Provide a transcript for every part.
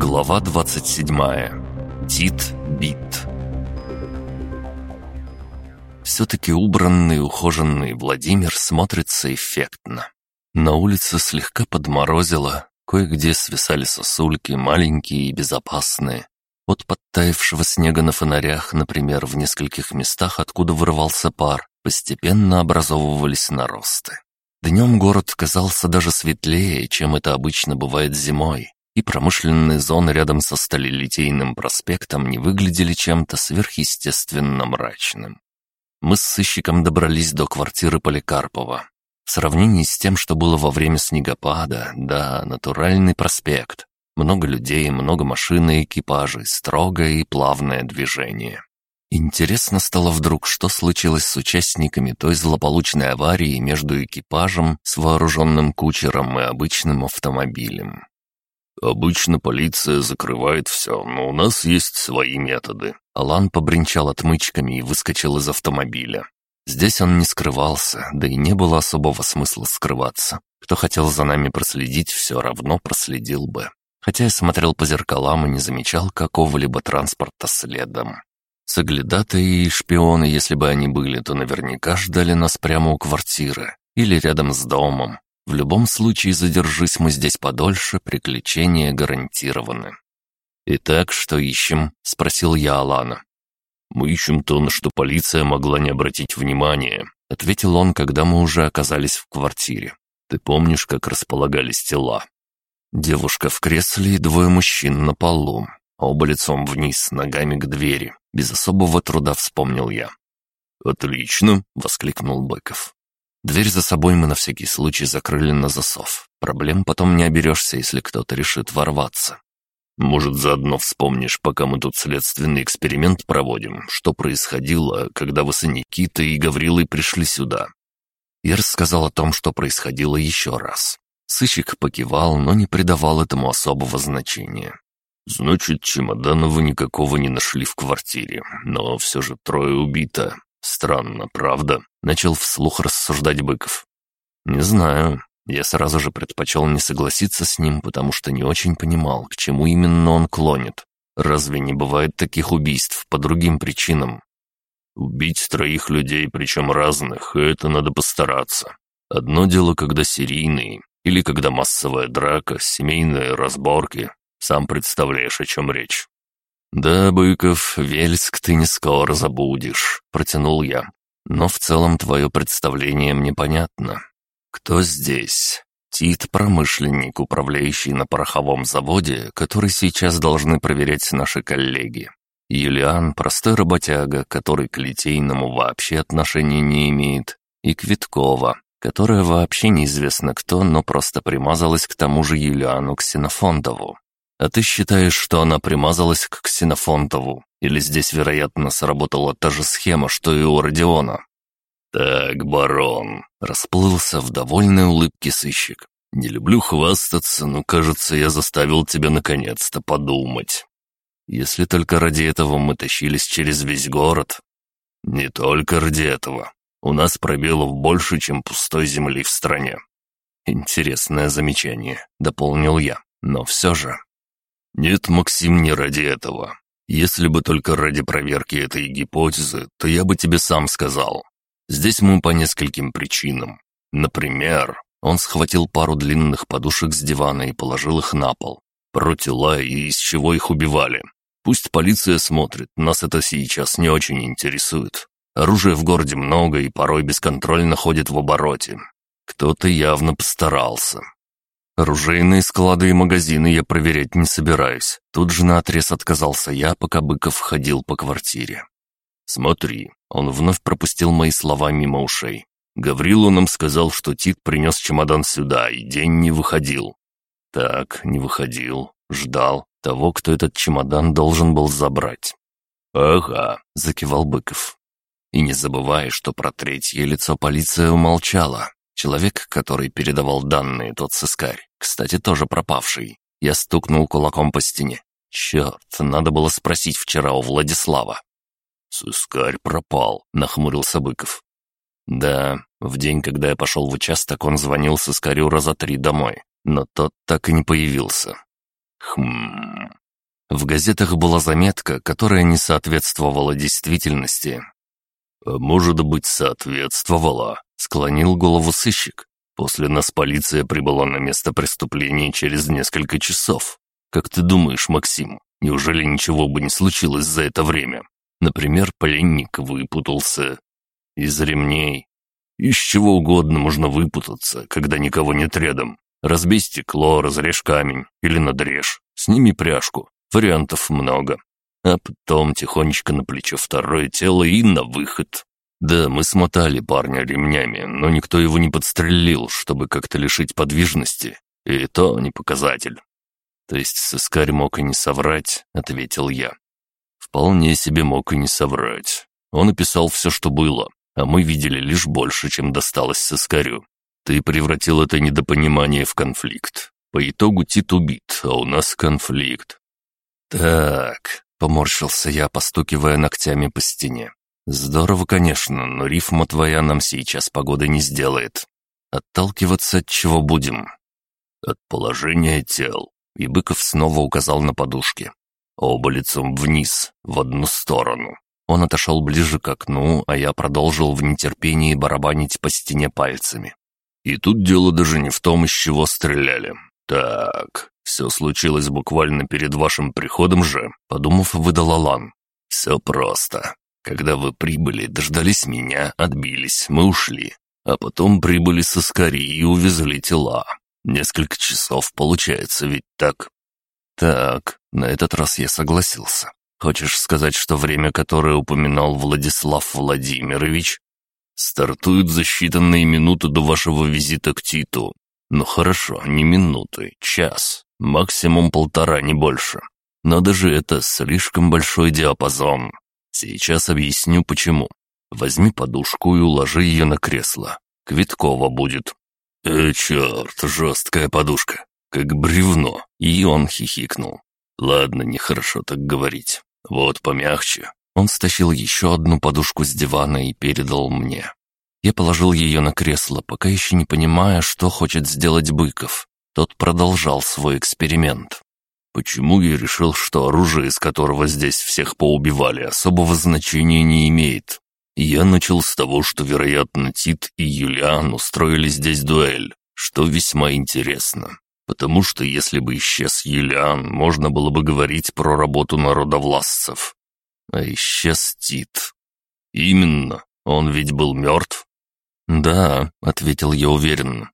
Глава 27. Тит Бит. Все-таки убранный, ухоженный Владимир смотрится эффектно. На улице слегка подморозило, кое-где свисали сосульки, маленькие и безопасные. От подтаявшего снега на фонарях, например, в нескольких местах, откуда вырывался пар, постепенно образовывались наросты. Днем город казался даже светлее, чем это обычно бывает зимой, и промышленные зоны рядом со Сталелитейным проспектом не выглядели чем-то сверхъестественно мрачным. Мы с сыщиком добрались до квартиры Поликарпова. В сравнении с тем, что было во время снегопада, да, натуральный проспект. Много людей, много машин и экипажей, строгое и плавное движение. Интересно стало вдруг, что случилось с участниками той злополучной аварии между экипажем с вооруженным кучером и обычным автомобилем. «Обычно полиция закрывает все, но у нас есть свои методы». Алан побренчал отмычками и выскочил из автомобиля. Здесь он не скрывался, да и не было особого смысла скрываться. Кто хотел за нами проследить, все равно проследил бы. Хотя я смотрел по зеркалам и не замечал какого-либо транспорта следом. Соглядатые и шпионы, если бы они были, то наверняка ждали нас прямо у квартиры или рядом с домом, в любом случае, задержись мы здесь подольше, приключения гарантированы. «Итак, что ищем?» — спросил я Алана. «Мы ищем то, на что полиция могла не обратить внимания», — ответил он, когда мы уже оказались в квартире. «Ты помнишь, как располагались тела?» Девушка в кресле и двое мужчин на полу, оба лицом вниз, ногами к двери. Без особого труда вспомнил я. «Отлично!» — воскликнул Быков. Дверь за собой мы на всякий случай закрыли на засов. Проблем потом не оберешься, если кто-то решит ворваться. Может, заодно вспомнишь, пока мы тут следственный эксперимент проводим, что происходило, когда вы с Никитой и Гаврилой пришли сюда?» Я рассказал о том, что происходило еще раз. Сыщик покивал, но не придавал этому особого значения. «Значит, Чемоданова никакого не нашли в квартире, но все же трое убито. Странно, правда?» — начал вслух рассуждать Быков. «Не знаю. Я сразу же предпочел не согласиться с ним, потому что не очень понимал, к чему именно он клонит. Разве не бывает таких убийств по другим причинам?» «Убить троих людей, причем разных, это надо постараться. Одно дело, когда серийные, или когда массовая драка, семейные разборки. Сам представляешь, о чем речь. «Да, Быков, Вельск ты не скоро забудешь», — протянул я. «Но в целом твое представление мне понятно. Кто здесь?» Тит — промышленник, управляющий на пороховом заводе, который сейчас должны проверять наши коллеги. Юлиан — простой работяга, который к Литейному вообще отношения не имеет. И Квиткова, которая вообще неизвестно кто, но просто примазалась к тому же Юлиану Ксенофонтову. А ты считаешь, что она примазалась к Ксенофонтову? Или здесь, вероятно, сработала та же схема, что и у Родиона?» «Так, барон», — расплылся в довольной улыбке сыщик. «Не люблю хвастаться, но, кажется, я заставил тебя наконец-то подумать. Если только ради этого мы тащились через весь город». «Не только ради этого. У нас пробелов больше, чем пустой земли в стране». «Интересное замечание», — дополнил я. «Но все же...» «Нет, Максим, не ради этого. Если бы только ради проверки этой гипотезы, то я бы тебе сам сказал. Здесь мы по нескольким причинам. Например, он схватил пару длинных подушек с дивана и положил их на пол. Про тела и из чего их убивали. Пусть полиция смотрит, нас это сейчас не очень интересует. Оружия в городе много и порой бесконтрольно ходит в обороте. Кто-то явно постарался. Оружейные склады и магазины я проверять не собираюсь. Тут же наотрез отказался я, пока Быков ходил по квартире. «Смотри», — он вновь пропустил мои слова мимо ушей. Гаврилу нам сказал, что Тит принес чемодан сюда, и день не выходил. Так, не выходил. Ждал того, кто этот чемодан должен был забрать. «Ага», — закивал Быков. И не забывай, что про третье лицо полиция умолчала. Человек, который передавал данные, тот сыскарь, кстати, тоже пропавший. Я стукнул кулаком по стене. Черт, надо было спросить вчера у Владислава. «Сыскарь пропал», — нахмурился Быков. «Да, в день, когда я пошел в участок, он звонил сыскарю раза три домой, но тот так и не появился». Хм... В газетах была заметка, которая не соответствовала действительности. «А может быть, соответствовала», — склонил голову сыщик. «После нас полиция прибыла на место преступления через несколько часов. Как ты думаешь, Максим, неужели ничего бы не случилось за это время? Например, пленник выпутался из ремней. Из чего угодно можно выпутаться, когда никого нет рядом. Разбей стекло, разрежь камень или надрежь. Сними пряжку. Вариантов много. А потом тихонечко на плечо второе тело и на выход. Да, мы смотали парня ремнями, но никто его не подстрелил, чтобы как-то лишить подвижности. И то не показатель. То есть сыскарь мог и не соврать, ответил я. Вполне себе мог и не соврать. Он описал все, что было, а мы видели лишь больше, чем досталось сыскарю. Ты превратил это недопонимание в конфликт. По итогу Тит убит, а у нас конфликт. Так, поморщился я, постукивая ногтями по стене. Здорово, конечно, но рифма твоя нам сейчас погоды не сделает. Отталкиваться от чего будем? От положения тел. И Быков снова указал на подушки. Оба лицом вниз, в одну сторону. Он отошел ближе к окну, а я продолжил в нетерпении барабанить по стене пальцами. И тут дело даже не в том, из чего стреляли. Так, все случилось буквально перед вашим приходом же, подумав, выдал Алан. Все просто. Когда вы прибыли, дождались меня, отбились, мы ушли. А потом прибыли со Скари и увезли тела. Несколько часов получается, ведь так? Так, на этот раз я согласился. Хочешь сказать, что время, которое упоминал Владислав Владимирович, Стартуют за считанные минуты до вашего визита к Титу. Ну хорошо, не минуты, час, максимум полтора, не больше. Но даже это слишком большой диапазон. Сейчас объясню почему. Возьми подушку и уложи ее на кресло. Квиткова будет. «Э, черт, жесткая подушка, как бревно!» И он хихикнул. «Ладно, нехорошо так говорить. Вот помягче, он стащил еще одну подушку с дивана и передал мне. Я положил ее на кресло, пока еще не понимая, что хочет сделать Быков. Тот продолжал свой эксперимент. Почему я решил, что оружие, из которого здесь всех поубивали, особого значения не имеет? Я начал с того, что, вероятно, Тит и Юлиан устроили здесь дуэль, что весьма интересно. Потому что если бы исчез Юлиан, можно было бы говорить про работу народовластцев. А исчез Тит. Именно, он ведь был мертв. Да, ответил я уверенно.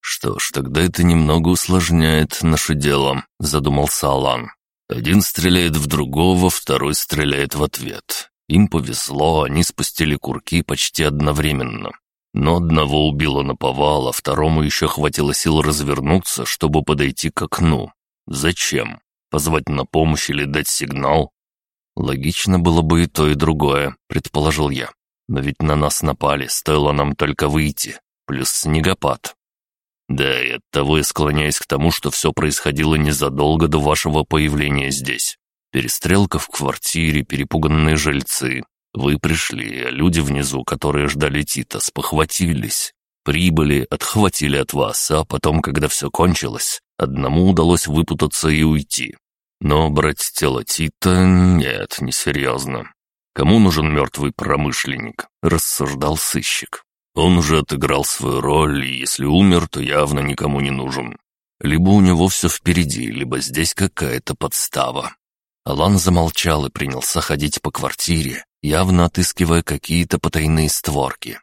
Что ж, тогда это немного усложняет наше дело, задумался Алан. Один стреляет в другого, второй стреляет в ответ. Им повезло, они спустили курки почти одновременно. Но одного убило наповал, а второму еще хватило сил развернуться, чтобы подойти к окну. Зачем? Позвать на помощь или дать сигнал? Логично было бы и то, и другое, предположил я. Но ведь на нас напали, стоило нам только выйти. Плюс снегопад. Да, и оттого я склоняюсь к тому, что все происходило незадолго до вашего появления здесь. Перестрелка в квартире, перепуганные жильцы. Вы пришли, а люди внизу, которые ждали Тита, спохватились. Прибыли, отхватили от вас, а потом, когда все кончилось, одному удалось выпутаться и уйти. Но брать тело Тита нет, несерьезно. Кому нужен мертвый промышленник? Рассуждал сыщик. Он уже отыграл свою роль, и если умер, то явно никому не нужен. Либо у него все впереди, либо здесь какая-то подстава. Алан замолчал и принялся ходить по квартире, явно отыскивая какие-то потайные створки.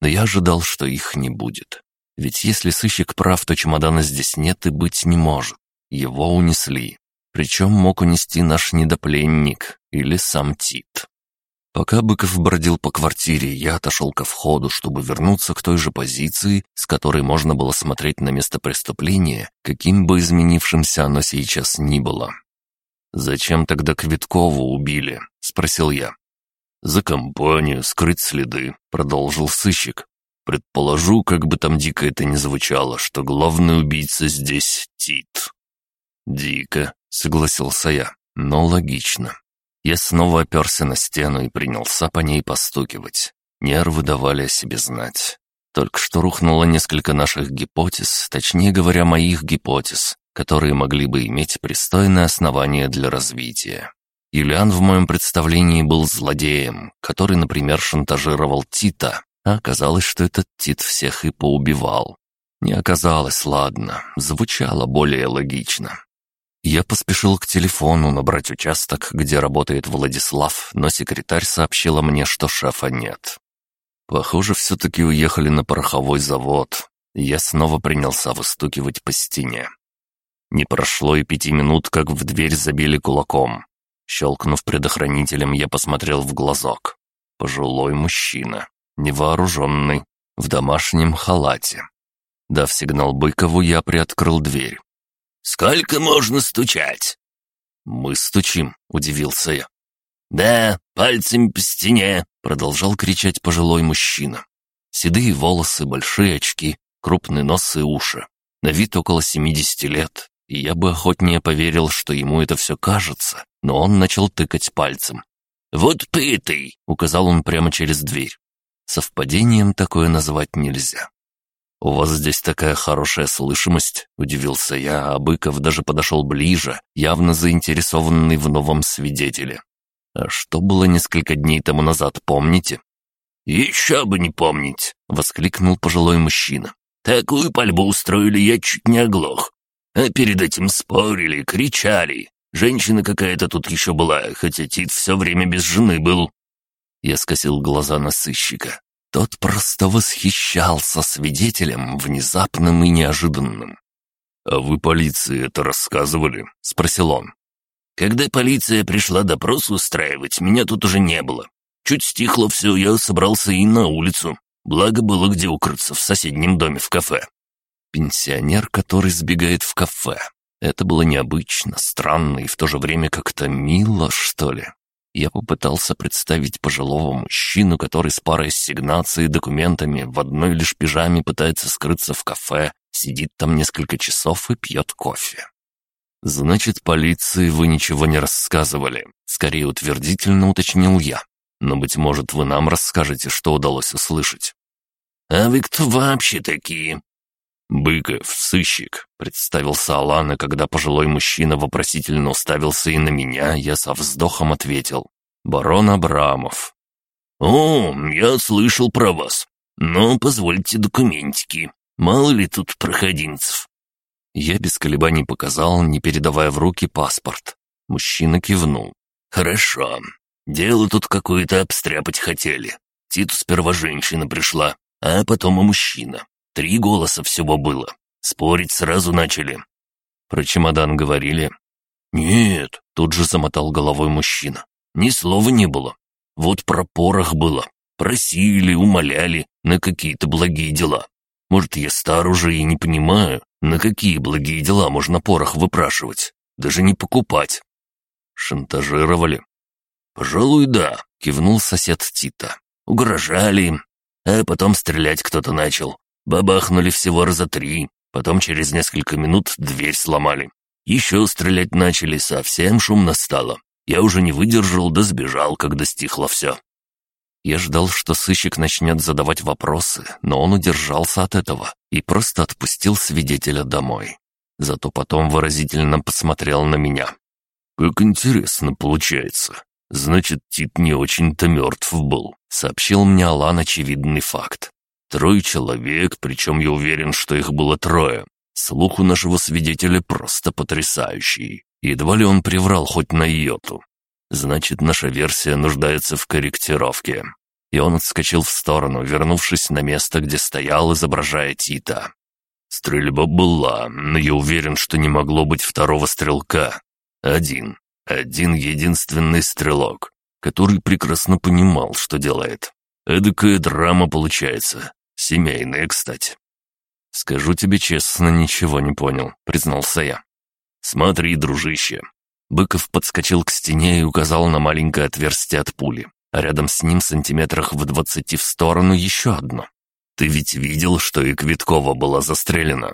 Но я ожидал, что их не будет. Ведь если сыщик прав, то чемодана здесь нет и быть не может. Его унесли. Причем мог унести наш недопленник или сам Тит. Пока Быков бродил по квартире, я отошел ко входу, чтобы вернуться к той же позиции, с которой можно было смотреть на место преступления, каким бы изменившимся оно сейчас ни было. «Зачем тогда Квиткову убили?» — спросил я. «За компанию, скрыть следы», — продолжил сыщик. «Предположу, как бы там дико это ни звучало, что главный убийца здесь Тит». «Дико», — согласился я, — «но логично». Я снова оперся на стену и принялся по ней постукивать. Нервы давали о себе знать. Только что рухнуло несколько наших гипотез, точнее говоря, моих гипотез, которые могли бы иметь пристойное основание для развития. Юлиан в моем представлении был злодеем, который, например, шантажировал Тита, а оказалось, что этот Тит всех и поубивал. Не оказалось, ладно, звучало более логично. Я поспешил к телефону набрать участок, где работает Владислав, но секретарь сообщила мне, что шефа нет. Похоже, все-таки уехали на пороховой завод. Я снова принялся выстукивать по стене. Не прошло и пяти минут, как в дверь забили кулаком. Щелкнув предохранителем, я посмотрел в глазок. Пожилой мужчина, невооруженный, в домашнем халате. Дав сигнал Быкову, я приоткрыл дверь. «Сколько можно стучать?» «Мы стучим», — удивился я. «Да, пальцем по стене», — продолжал кричать пожилой мужчина. Седые волосы, большие очки, крупный нос и уши. На вид около семидесяти лет, и я бы охотнее поверил, что ему это все кажется, но он начал тыкать пальцем. «Вот пытый», — указал он прямо через дверь. Совпадением такое назвать нельзя. «У вас здесь такая хорошая слышимость», — удивился я, а Быков даже подошел ближе, явно заинтересованный в новом свидетеле. «А что было несколько дней тому назад, помните?» «Еще бы не помнить!» — воскликнул пожилой мужчина. «Такую пальбу устроили, я чуть не оглох. А перед этим спорили, кричали. Женщина какая-то тут еще была, хотя Тит все время без жены был». Я скосил глаза на сыщика. Тот просто восхищался свидетелем, внезапным и неожиданным. «А вы полиции это рассказывали?» — спросил он. «Когда полиция пришла допрос устраивать, меня тут уже не было. Чуть стихло все, я собрался и на улицу. Благо было где укрыться, в соседнем доме в кафе». Пенсионер, который сбегает в кафе. Это было необычно, странно и в то же время как-то мило, что ли. Я попытался представить пожилого мужчину, который с парой ассигнаций и документами в одной лишь пижаме пытается скрыться в кафе, сидит там несколько часов и пьет кофе. «Значит, полиции вы ничего не рассказывали», — скорее утвердительно уточнил я. «Но, быть может, вы нам расскажете, что удалось услышать». «А вы кто вообще такие?» «Быков, сыщик», — представился Алана, когда пожилой мужчина вопросительно уставился и на меня, я со вздохом ответил. «Барон Абрамов». «О, я слышал про вас. Но позвольте документики. Мало ли тут проходимцев». Я без колебаний показал, не передавая в руки паспорт. Мужчина кивнул. «Хорошо. Дело тут какое-то обстряпать хотели. Титу сперва женщина пришла, а потом и мужчина. Три голоса всего было. Спорить сразу начали. Про чемодан говорили. «Нет», — тут же замотал головой мужчина. «Ни слова не было. Вот про порох было. Просили, умоляли на какие-то благие дела. Может, я стар уже и не понимаю, на какие благие дела можно порох выпрашивать. Даже не покупать». «Шантажировали?» «Пожалуй, да», — кивнул сосед Тита. «Угрожали, а потом стрелять кто-то начал. Бабахнули всего раза три, потом через несколько минут дверь сломали. Еще стрелять начали, совсем шумно стало. Я уже не выдержал, да сбежал, когда стихло все. Я ждал, что сыщик начнет задавать вопросы, но он удержался от этого и просто отпустил свидетеля домой. Зато потом выразительно посмотрел на меня. «Как интересно получается. Значит, Тит не очень-то мертв был», — сообщил мне Алан очевидный факт. Трое человек, причем я уверен, что их было трое. Слух у нашего свидетеля просто потрясающий. Едва ли он приврал хоть на йоту. Значит, наша версия нуждается в корректировке. И он отскочил в сторону, вернувшись на место, где стоял, изображая Тита. Стрельба была, но я уверен, что не могло быть второго стрелка. Один. Один единственный стрелок, который прекрасно понимал, что делает. Эдакая драма получается. Семейная, кстати. «Скажу тебе честно, ничего не понял», — признался я. «Смотри, дружище». Быков подскочил к стене и указал на маленькое отверстие от пули, а рядом с ним сантиметрах в двадцати в сторону еще одно. «Ты ведь видел, что и Квиткова была застрелена?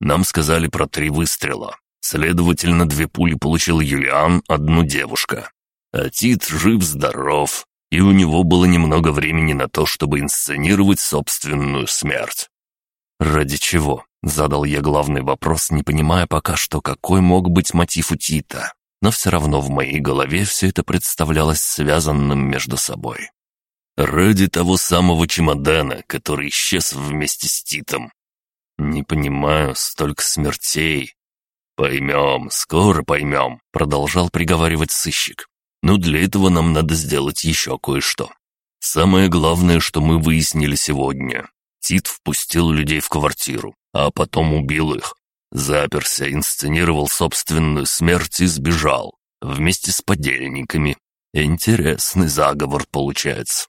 Нам сказали про три выстрела. Следовательно, две пули получил Юлиан, одну девушка. А Тит жив-здоров, и у него было немного времени на то, чтобы инсценировать собственную смерть. Ради чего? Задал я главный вопрос, не понимая пока что, какой мог быть мотив у Тита. Но все равно в моей голове все это представлялось связанным между собой. «Ради того самого чемодана, который исчез вместе с Титом». «Не понимаю, столько смертей». «Поймем, скоро поймем», — продолжал приговаривать сыщик. «Но для этого нам надо сделать еще кое-что. Самое главное, что мы выяснили сегодня. Тит впустил людей в квартиру, а потом убил их. Заперся, инсценировал собственную смерть и сбежал. Вместе с подельниками. Интересный заговор получается.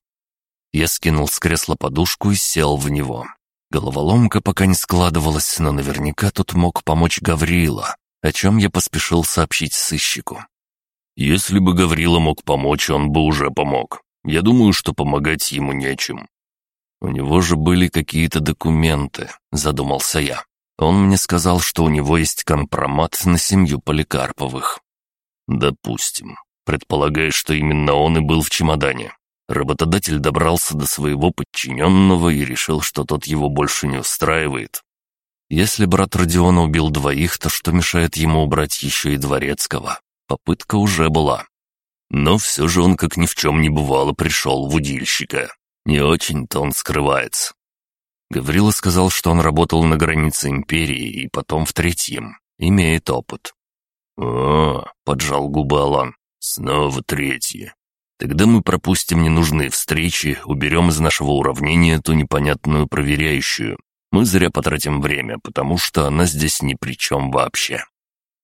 Я скинул с кресла подушку и сел в него. Головоломка пока не складывалась, но наверняка тут мог помочь Гаврила, о чем я поспешил сообщить сыщику. Если бы Гаврила мог помочь, он бы уже помог. Я думаю, что помогать ему нечем. «У него же были какие-то документы», — задумался я. «Он мне сказал, что у него есть компромат на семью Поликарповых». «Допустим. Предполагаешь, что именно он и был в чемодане. Работодатель добрался до своего подчиненного и решил, что тот его больше не устраивает. Если брат Родиона убил двоих, то что мешает ему убрать еще и Дворецкого? Попытка уже была. Но все же он, как ни в чем не бывало, пришел в удильщика. Не очень-то он скрывается. Гаврила сказал, что он работал на границе империи и потом в третьем. Имеет опыт. «О, — поджал губы Алан, — снова третье. Тогда мы пропустим ненужные встречи, уберем из нашего уравнения ту непонятную проверяющую. Мы зря потратим время, потому что она здесь ни при чем вообще».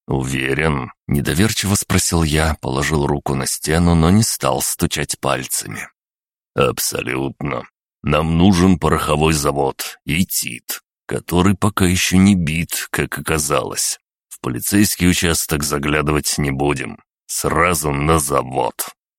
«Уверен?» — недоверчиво спросил я, положил руку на стену, но не стал стучать пальцами. «Абсолютно. Нам нужен пороховой завод и ТИТ, который пока еще не бит, как оказалось. В полицейский участок заглядывать не будем. Сразу на завод».